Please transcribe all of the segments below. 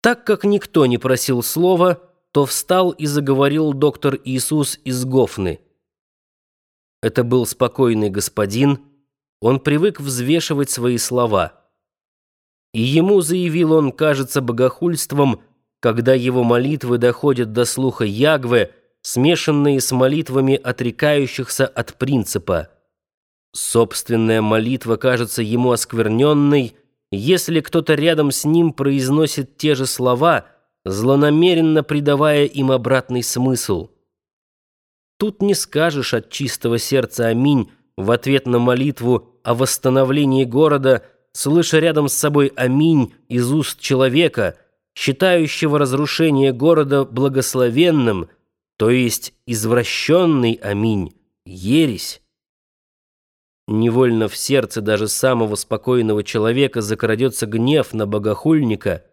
Так как никто не просил слова, то встал и заговорил доктор Иисус из Гофны. Это был спокойный господин, он привык взвешивать свои слова. И ему заявил он, кажется, богохульством, когда его молитвы доходят до слуха Ягве, смешанные с молитвами отрекающихся от принципа. Собственная молитва кажется ему оскверненной, если кто-то рядом с ним произносит те же слова, злонамеренно придавая им обратный смысл. Тут не скажешь от чистого сердца «Аминь» в ответ на молитву о восстановлении города, слыша рядом с собой «Аминь» из уст человека, считающего разрушение города благословенным, то есть извращенный «Аминь», ересь. Невольно в сердце даже самого спокойного человека закрадется гнев на богохульника,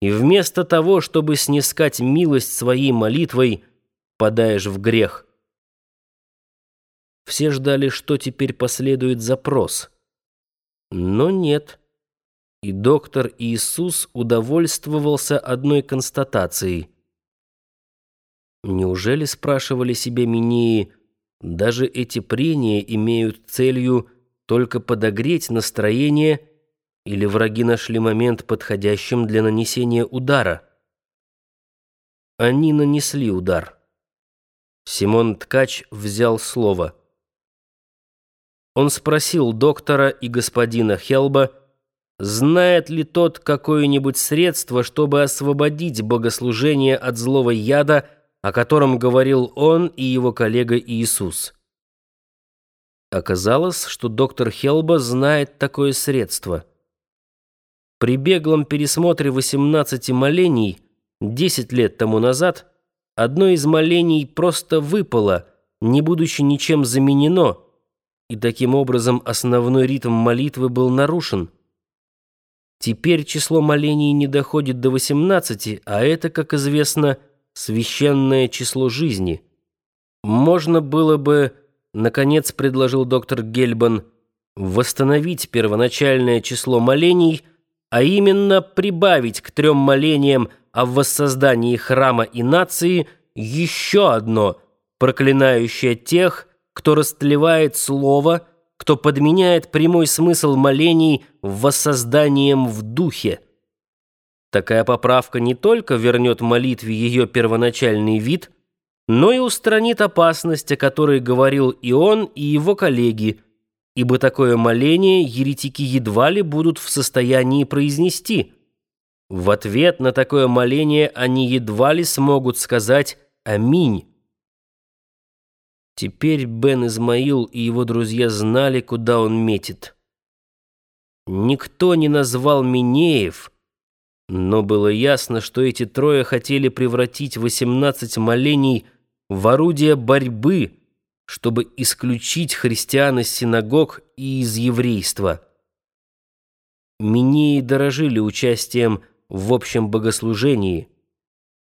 и вместо того, чтобы снискать милость своей молитвой, подаешь в грех. Все ждали, что теперь последует запрос. Но нет. И доктор Иисус удовольствовался одной констатацией. Неужели, спрашивали себе Минеи, даже эти прения имеют целью только подогреть настроение, или враги нашли момент подходящим для нанесения удара. Они нанесли удар. Симон Ткач взял слово. Он спросил доктора и господина Хелба, знает ли тот какое-нибудь средство, чтобы освободить богослужение от злого яда, о котором говорил он и его коллега Иисус. Оказалось, что доктор Хелба знает такое средство. При беглом пересмотре 18 молений 10 лет тому назад одно из молений просто выпало, не будучи ничем заменено, и таким образом основной ритм молитвы был нарушен. Теперь число молений не доходит до 18, а это, как известно, священное число жизни. Можно было бы, наконец, предложил доктор Гельбан, восстановить первоначальное число молений, а именно прибавить к трем молениям о воссоздании храма и нации еще одно, проклинающее тех, кто растлевает слово, кто подменяет прямой смысл молений воссозданием в духе. Такая поправка не только вернет молитве ее первоначальный вид, но и устранит опасность, о которой говорил и он, и его коллеги, ибо такое моление еретики едва ли будут в состоянии произнести. В ответ на такое моление они едва ли смогут сказать «Аминь». Теперь Бен Измаил и его друзья знали, куда он метит. Никто не назвал Минеев, но было ясно, что эти трое хотели превратить восемнадцать молений в орудие борьбы, чтобы исключить христиан из синагог и из еврейства. Минеи дорожили участием в общем богослужении.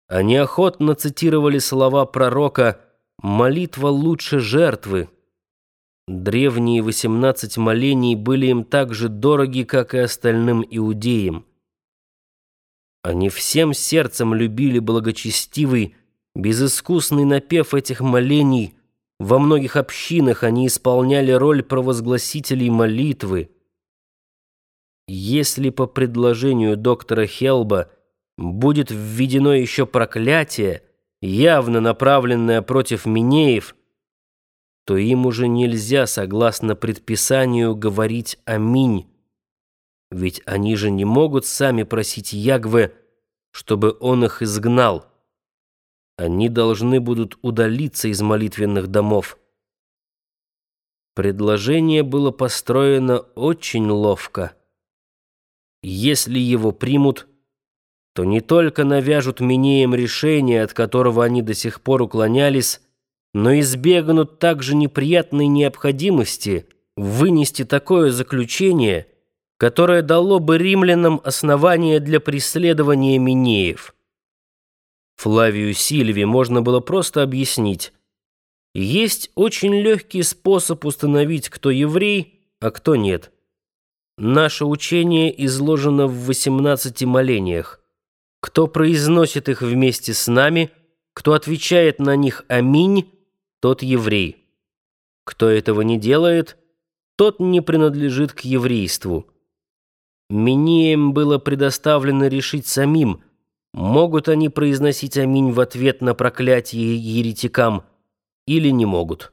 Они охотно цитировали слова пророка «Молитва лучше жертвы». Древние восемнадцать молений были им так же дороги, как и остальным иудеям. Они всем сердцем любили благочестивый, безыскусный напев этих молений. Во многих общинах они исполняли роль провозгласителей молитвы. Если по предложению доктора Хелба будет введено еще проклятие, явно направленное против Минеев, то им уже нельзя, согласно предписанию, говорить «Аминь». Ведь они же не могут сами просить Ягве, чтобы он их изгнал. Они должны будут удалиться из молитвенных домов. Предложение было построено очень ловко. Если его примут, то не только навяжут Минеям решение, от которого они до сих пор уклонялись, но избегнут также неприятной необходимости вынести такое заключение – которое дало бы римлянам основание для преследования Минеев. Флавию Сильви можно было просто объяснить. Есть очень легкий способ установить, кто еврей, а кто нет. Наше учение изложено в 18 молениях. Кто произносит их вместе с нами, кто отвечает на них «Аминь», тот еврей. Кто этого не делает, тот не принадлежит к еврейству. Минеям было предоставлено решить самим, могут они произносить «Аминь» в ответ на проклятие еретикам или не могут.